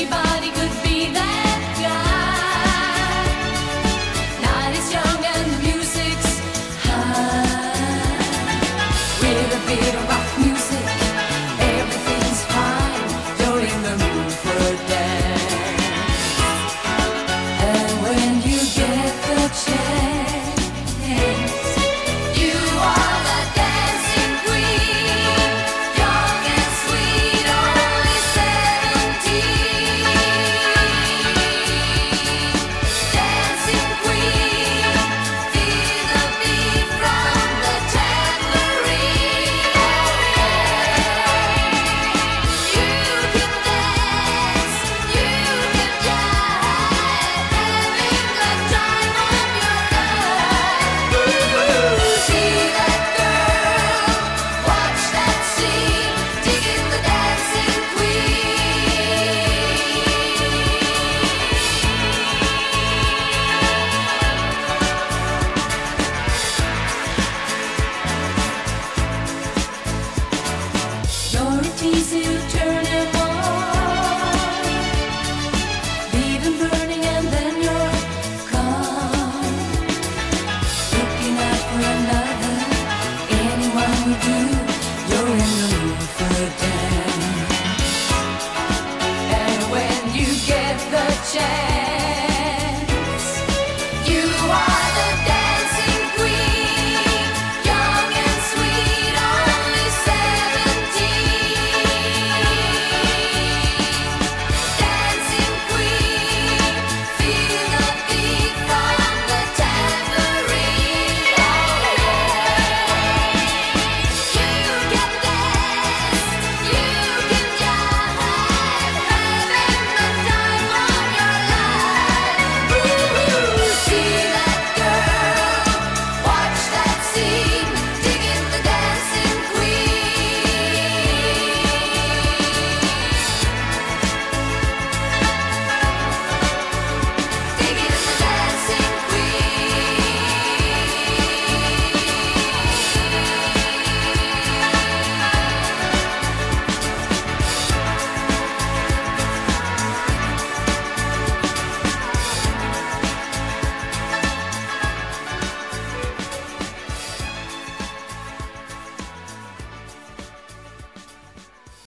anybody.